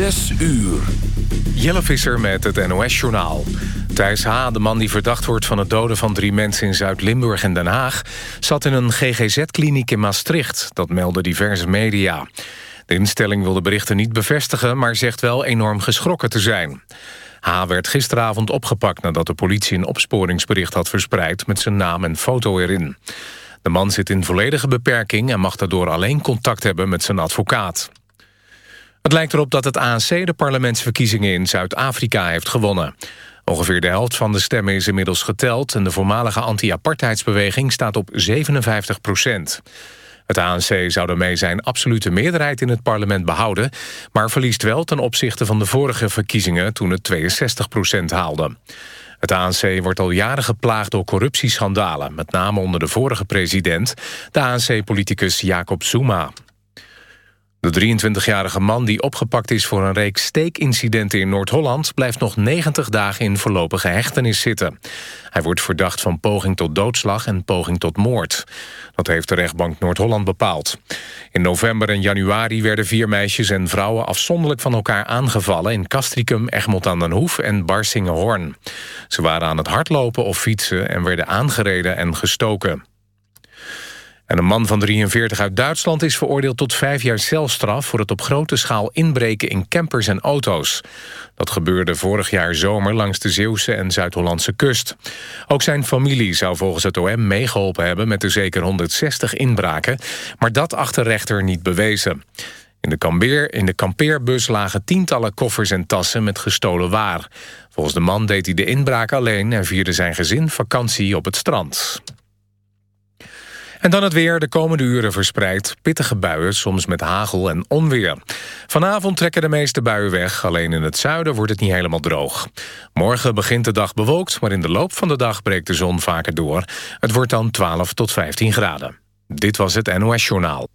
Zes uur. Jelle Visser met het NOS-journaal. Thijs H., de man die verdacht wordt van het doden van drie mensen in Zuid-Limburg en Den Haag... zat in een GGZ-kliniek in Maastricht, dat melden diverse media. De instelling wil de berichten niet bevestigen... maar zegt wel enorm geschrokken te zijn. H. werd gisteravond opgepakt nadat de politie een opsporingsbericht had verspreid... met zijn naam en foto erin. De man zit in volledige beperking en mag daardoor alleen contact hebben met zijn advocaat. Het lijkt erop dat het ANC de parlementsverkiezingen in Zuid-Afrika heeft gewonnen. Ongeveer de helft van de stemmen is inmiddels geteld... en de voormalige anti-apartheidsbeweging staat op 57 procent. Het ANC zou daarmee zijn absolute meerderheid in het parlement behouden... maar verliest wel ten opzichte van de vorige verkiezingen... toen het 62 procent haalde. Het ANC wordt al jaren geplaagd door corruptieschandalen... met name onder de vorige president, de ANC-politicus Jacob Zuma. De 23-jarige man die opgepakt is voor een reeks steekincidenten in Noord-Holland... blijft nog 90 dagen in voorlopige hechtenis zitten. Hij wordt verdacht van poging tot doodslag en poging tot moord. Dat heeft de rechtbank Noord-Holland bepaald. In november en januari werden vier meisjes en vrouwen... afzonderlijk van elkaar aangevallen in Castricum, Egmond aan den Hoef en Barsingenhoorn. Ze waren aan het hardlopen of fietsen en werden aangereden en gestoken. En een man van 43 uit Duitsland is veroordeeld tot vijf jaar celstraf... voor het op grote schaal inbreken in campers en auto's. Dat gebeurde vorig jaar zomer langs de Zeeuwse en Zuid-Hollandse kust. Ook zijn familie zou volgens het OM meegeholpen hebben... met de zeker 160 inbraken, maar dat achter rechter niet bewezen. In de, kampeer, in de kampeerbus lagen tientallen koffers en tassen met gestolen waar. Volgens de man deed hij de inbraak alleen... en vierde zijn gezin vakantie op het strand. En dan het weer, de komende uren verspreid. Pittige buien, soms met hagel en onweer. Vanavond trekken de meeste buien weg. Alleen in het zuiden wordt het niet helemaal droog. Morgen begint de dag bewolkt, maar in de loop van de dag breekt de zon vaker door. Het wordt dan 12 tot 15 graden. Dit was het NOS Journaal.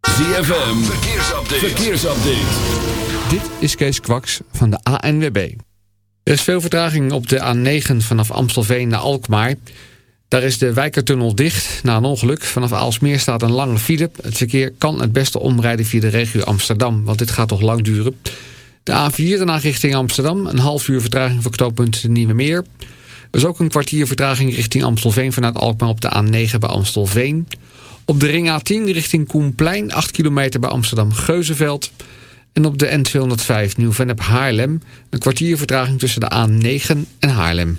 ZFM, verkeersupdate. verkeersupdate. Dit is Kees Kwaks van de ANWB. Er is veel vertraging op de A9 vanaf Amstelveen naar Alkmaar... Daar is de Wijkertunnel dicht na een ongeluk. Vanaf Aalsmeer staat een lange file. Het verkeer kan het beste omrijden via de regio Amsterdam, want dit gaat toch lang duren. De A4 daarna richting Amsterdam, een half uur vertraging voor knooppunt Nieuwe Meer. Er is ook een kwartier vertraging richting Amstelveen vanuit Alkmaar op de A9 bij Amstelveen. Op de ring A10 richting Koenplein, 8 kilometer bij Amsterdam-Geuzenveld. En op de N205 Nieuw-Vennep Haarlem, een kwartier vertraging tussen de A9 en Haarlem.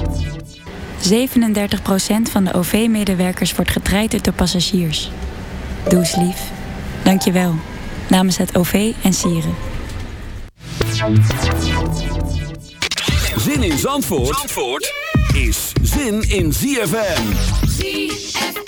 37% van de OV-medewerkers wordt getraind door passagiers. Doe eens lief. Dank je wel. Namens het OV en Sieren. Zin in Zandvoort, Zandvoort is zin in ZFM. ZFM.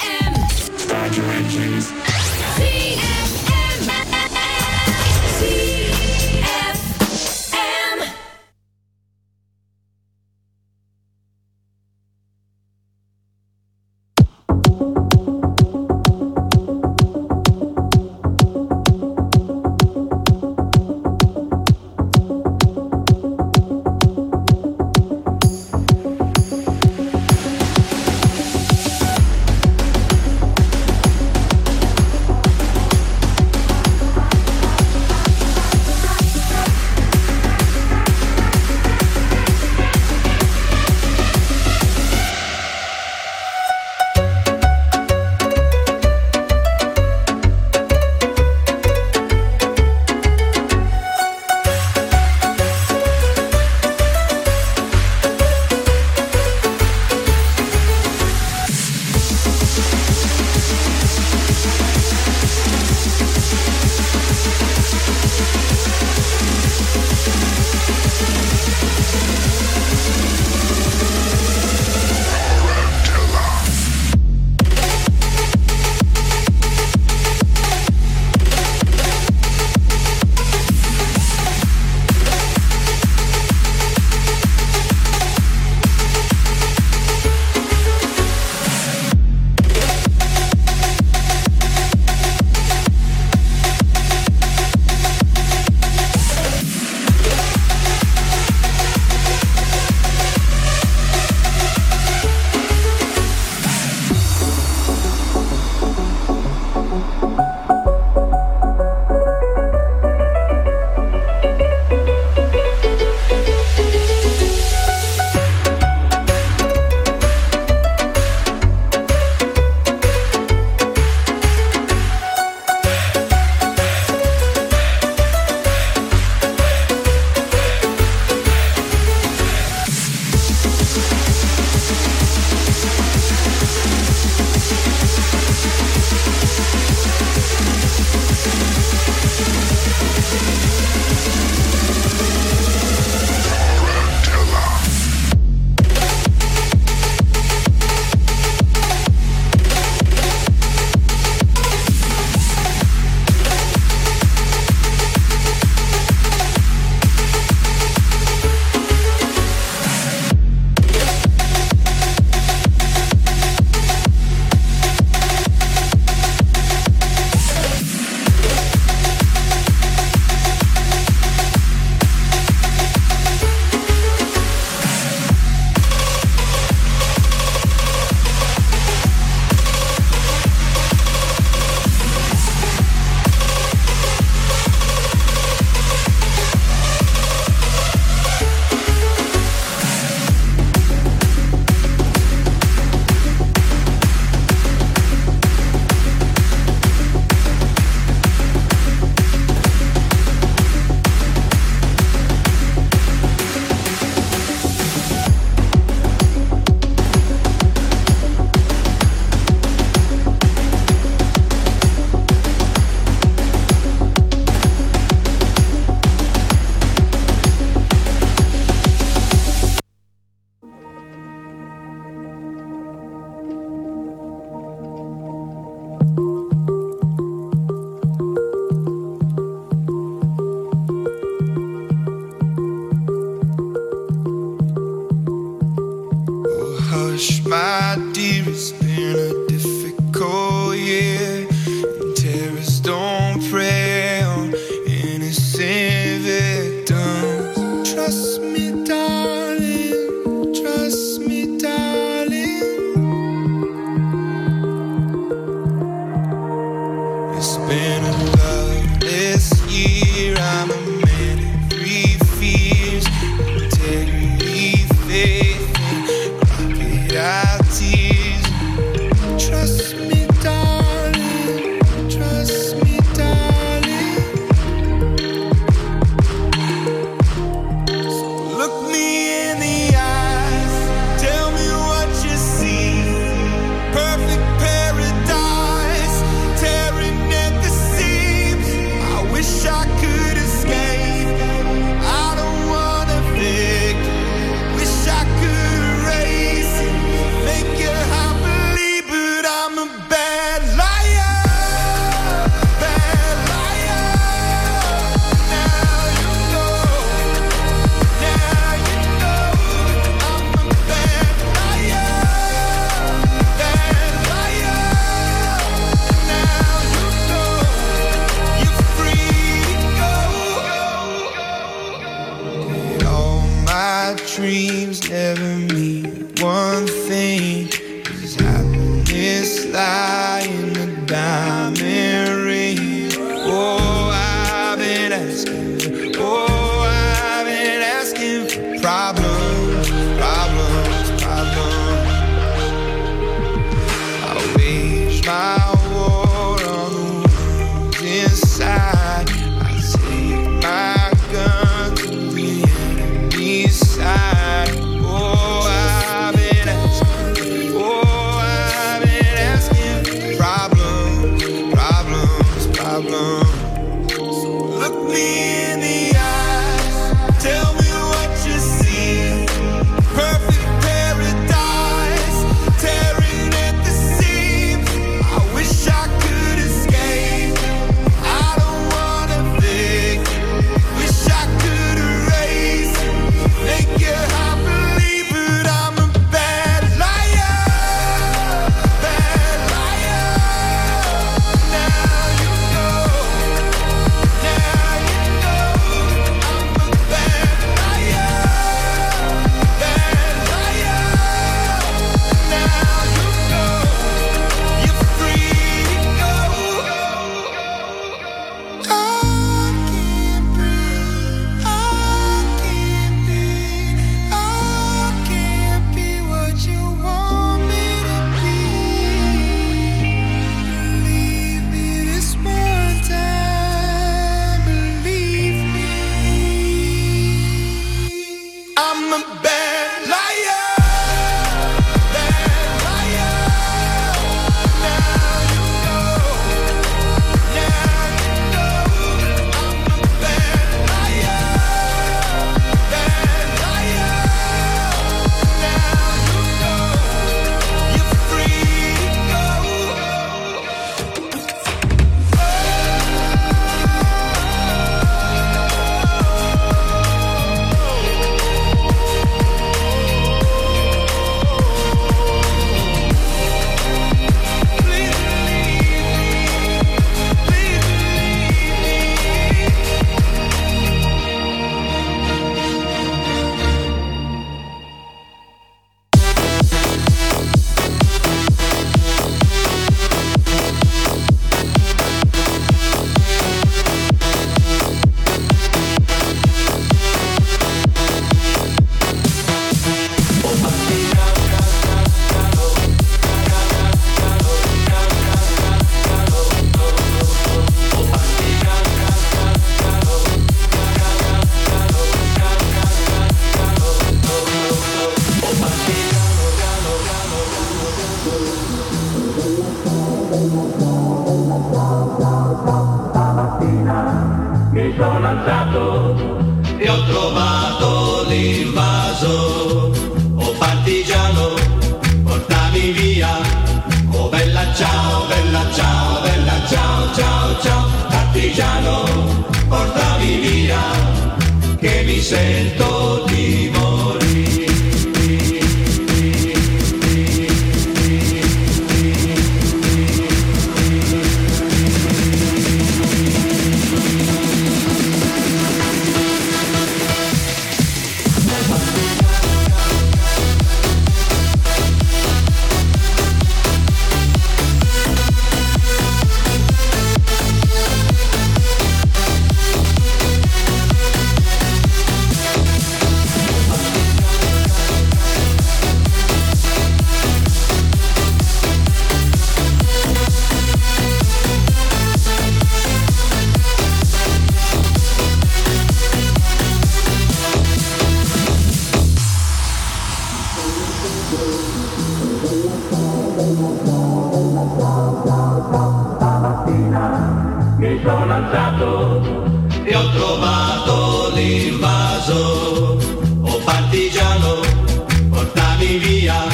Via,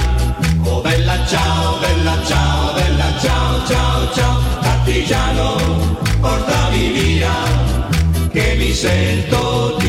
oh bella ciao, bella ciao, bella ciao, ciao, ciao, partigiano, portami via, che mi sento di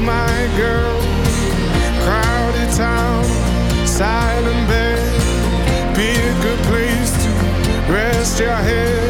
My girl. Crowded town, silent bed. Pick a good place to rest your head.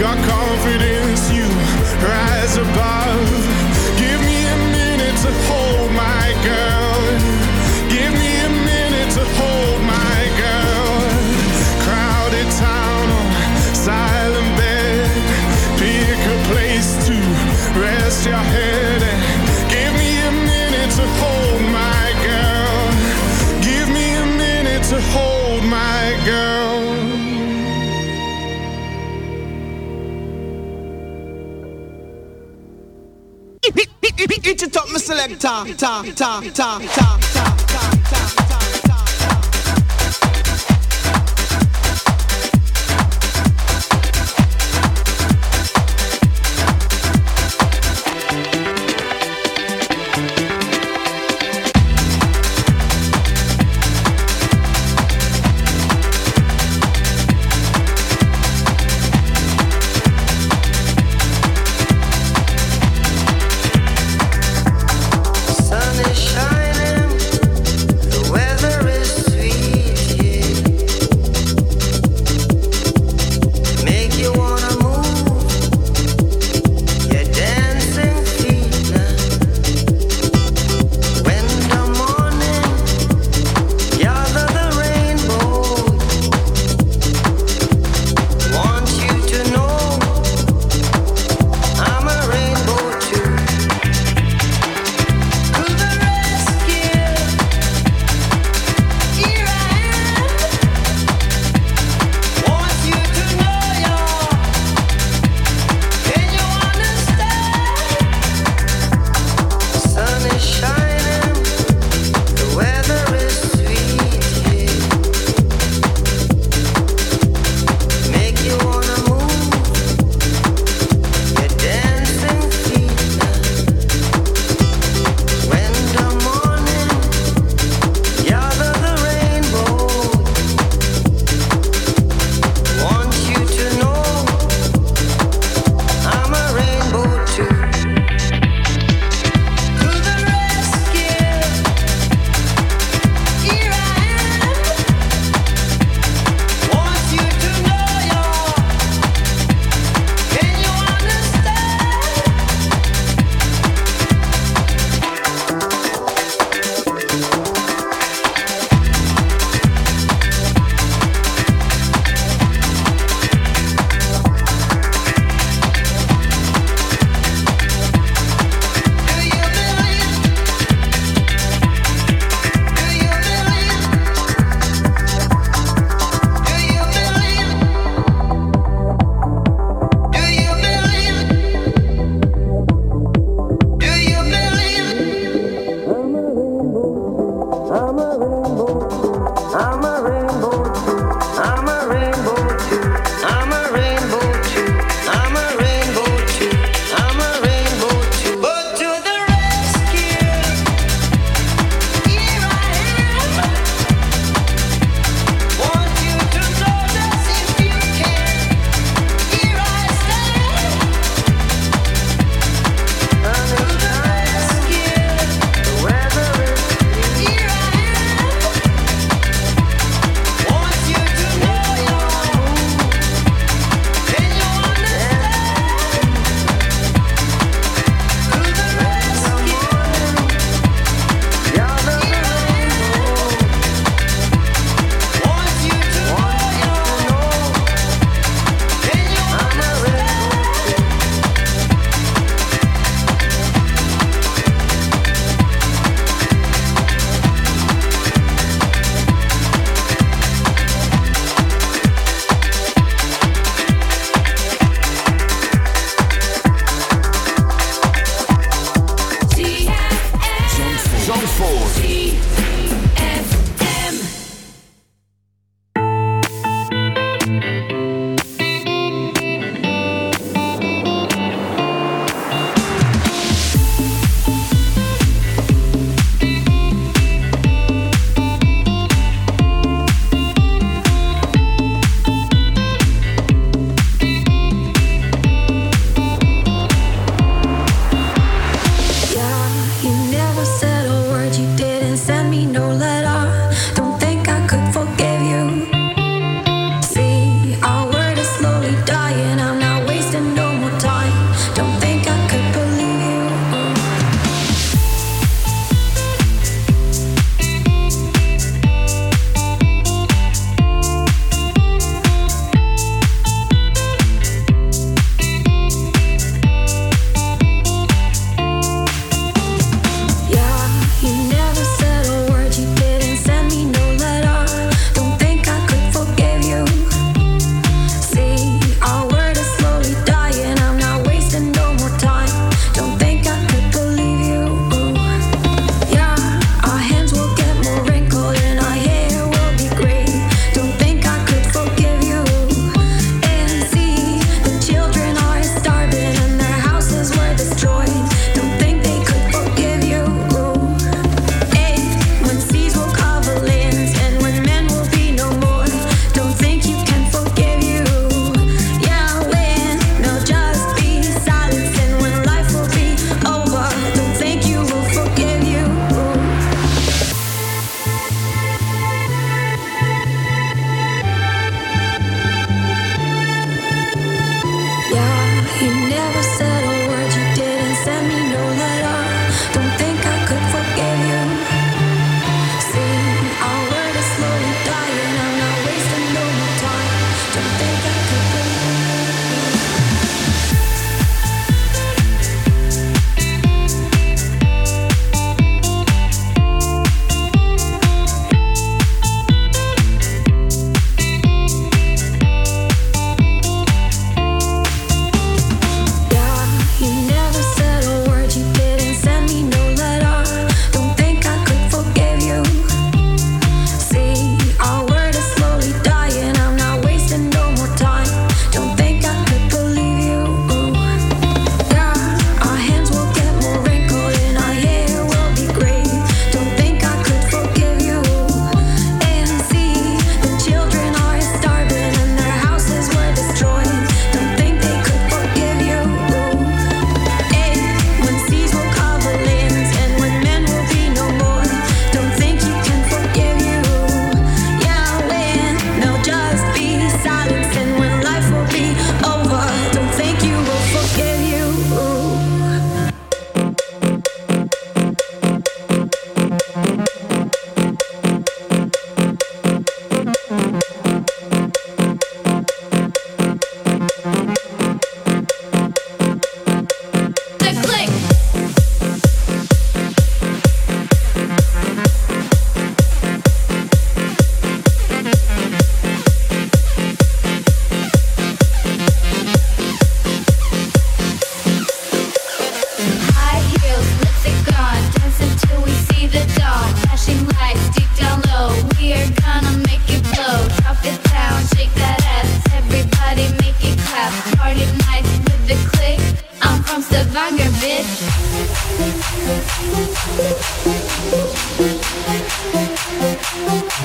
got caught Eat it up, my selector. Ta, ta, ta, ta, ta, ta, ta.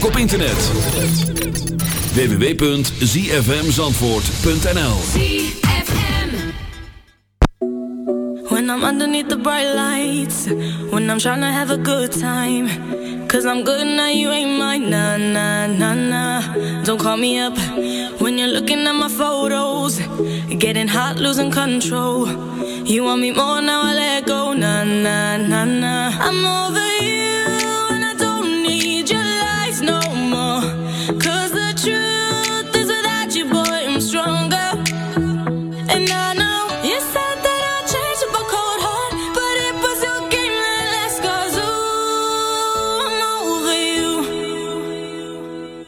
Ook op internet. www.zfmzandvoort.nl When I'm underneath the bright lights, when I'm trying to have a good time. Cause I'm good now, you ain't mine. Nah, nah, nah, nah. Don't call me up when you're looking at my photos. Getting hot, losing control. You want me more now, I let go. Nah, nah, nah, nah. I'm over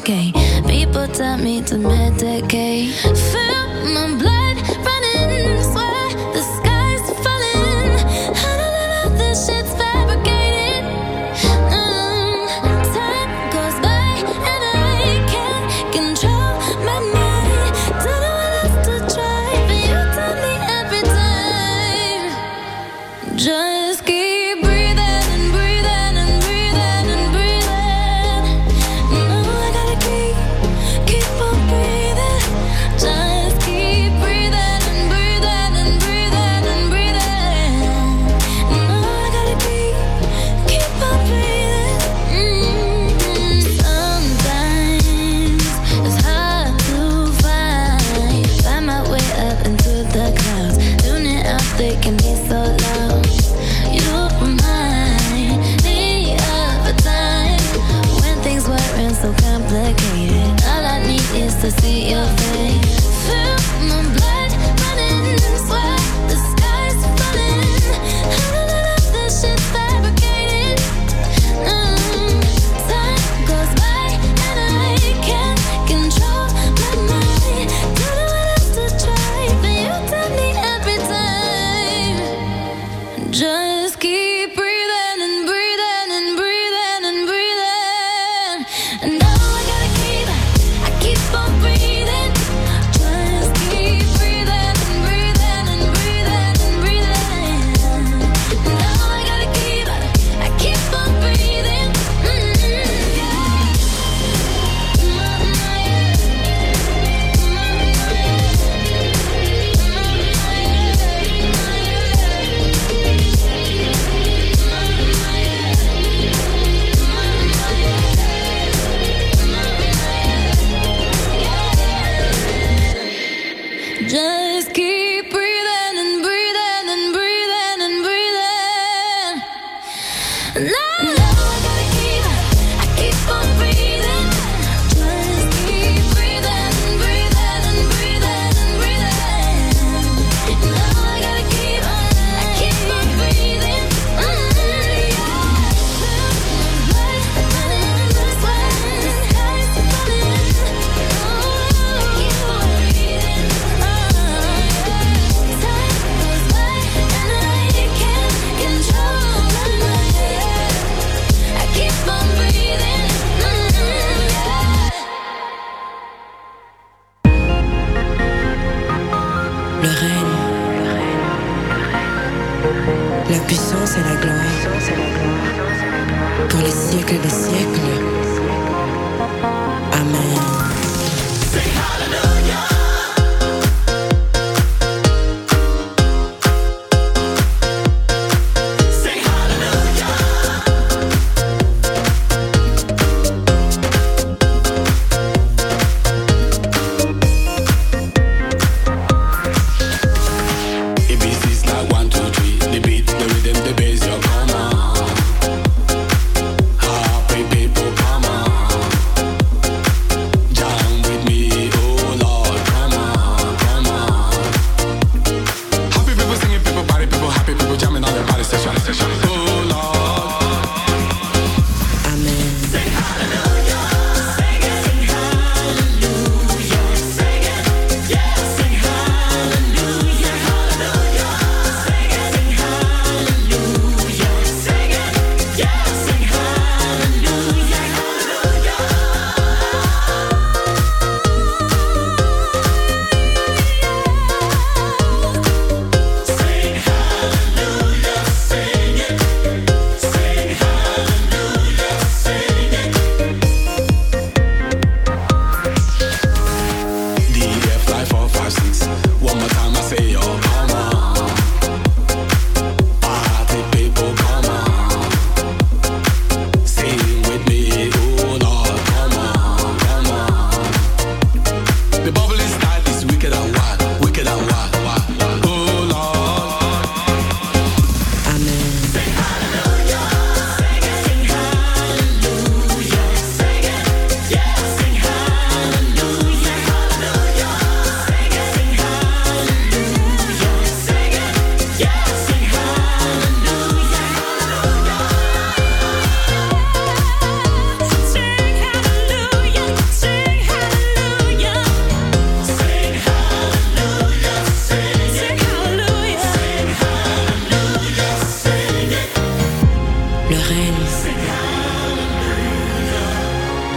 okay. People tell me to meditate. Feel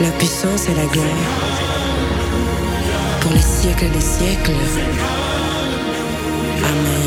la puissance et la gloire pour les siècles des siècles. Amen.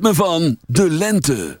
ritme van de lente.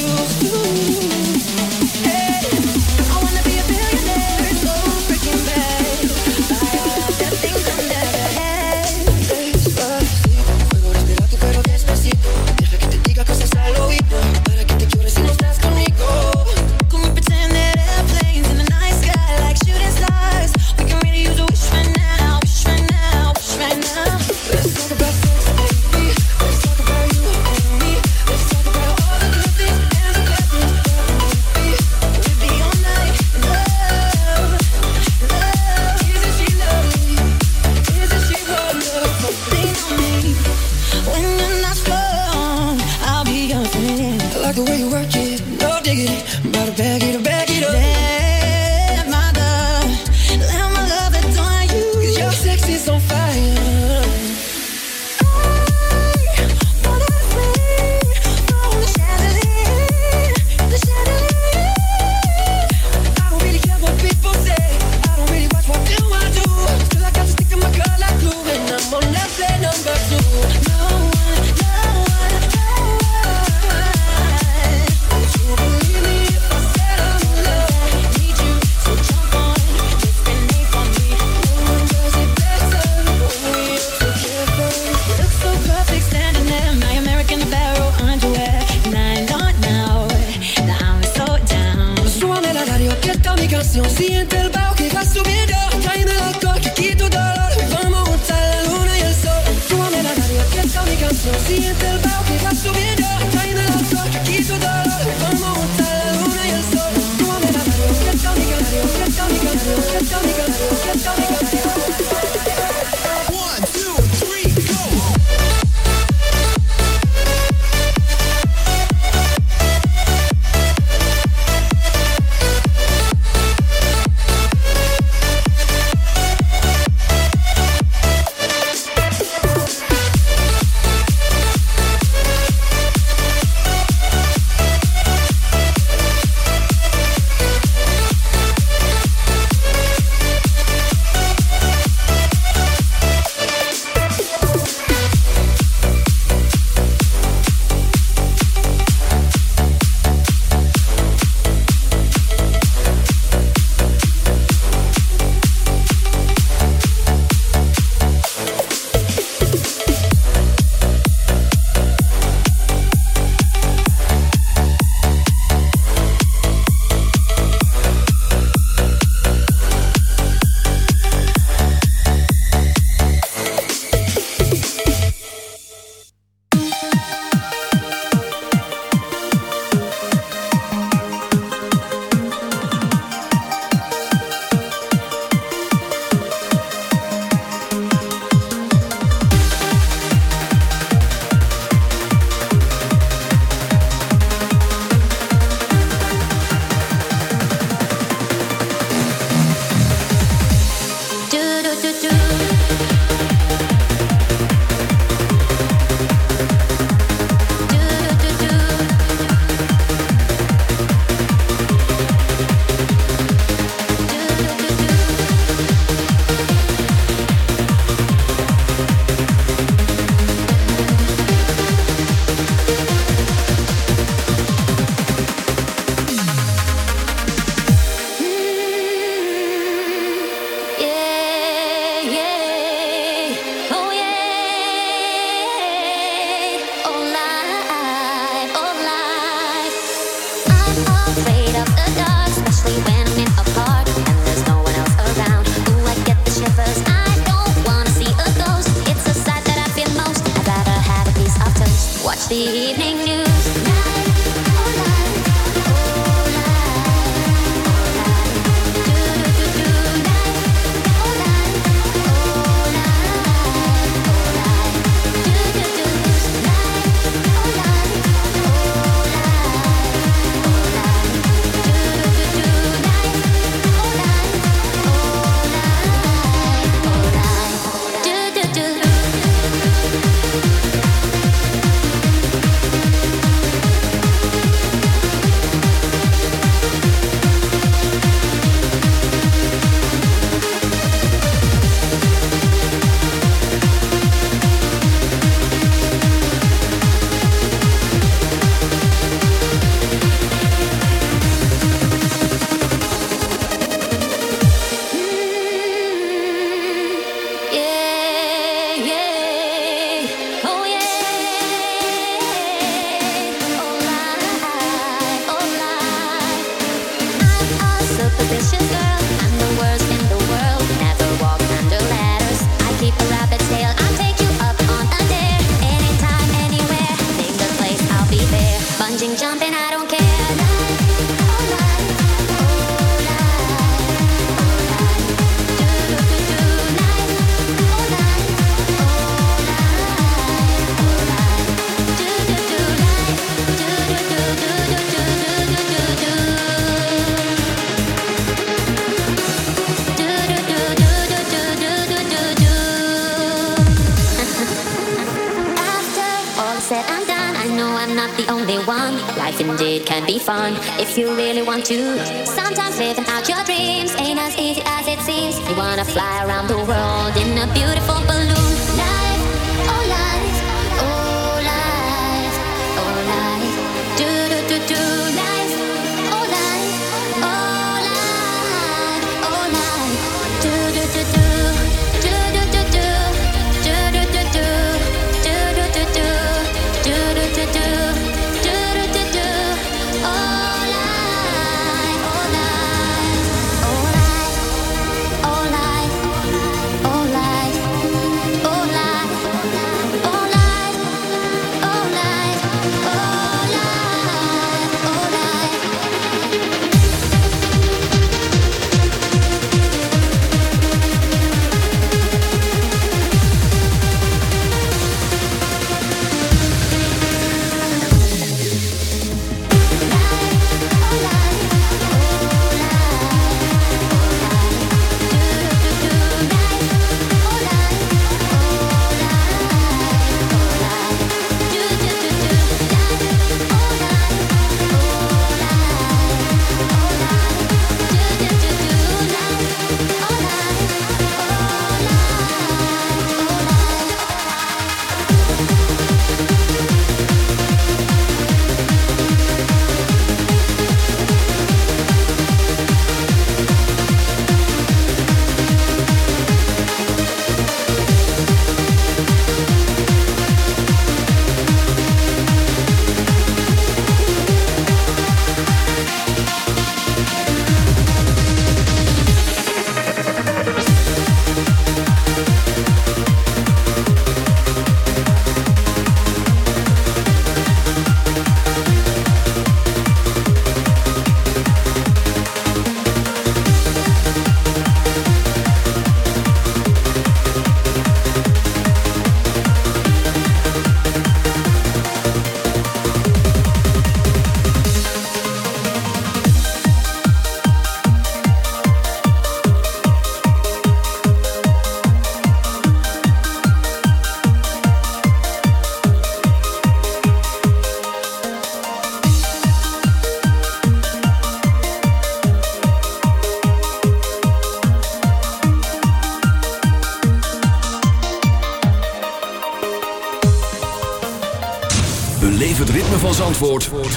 you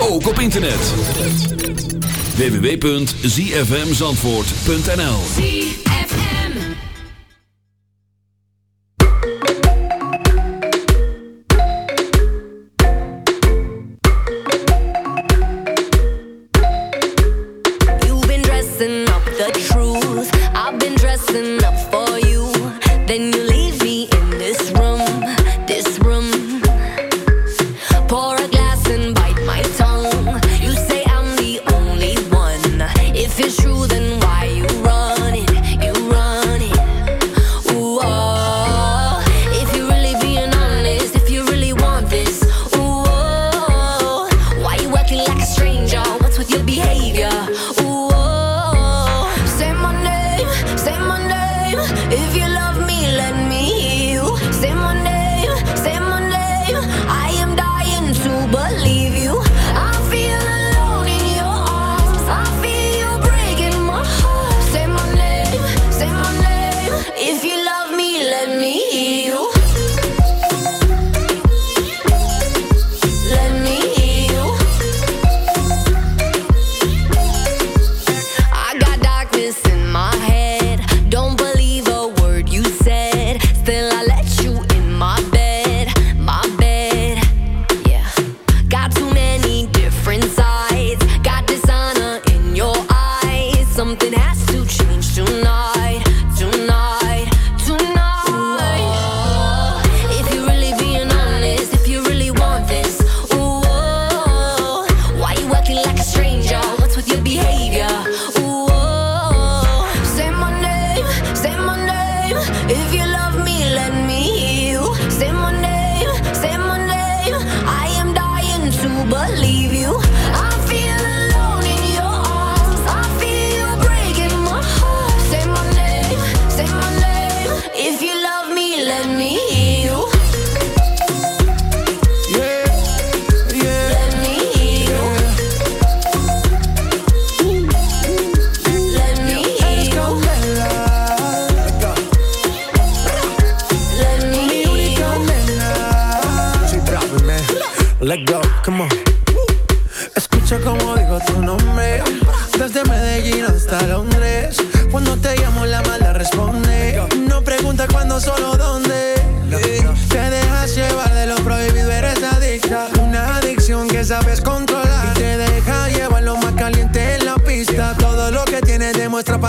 Ook op internet. www.zfmzandvoort.nl You've been dressing up the truth. I've been dressing up for you.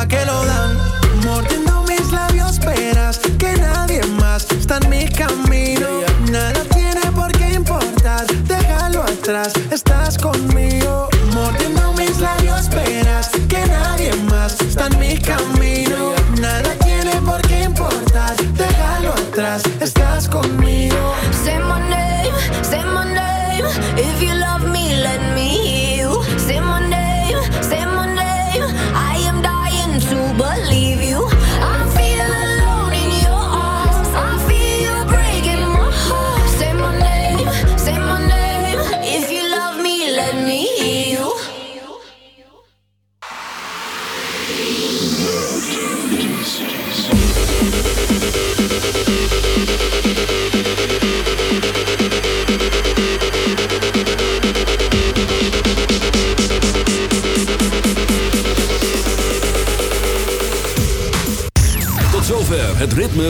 que lo dan.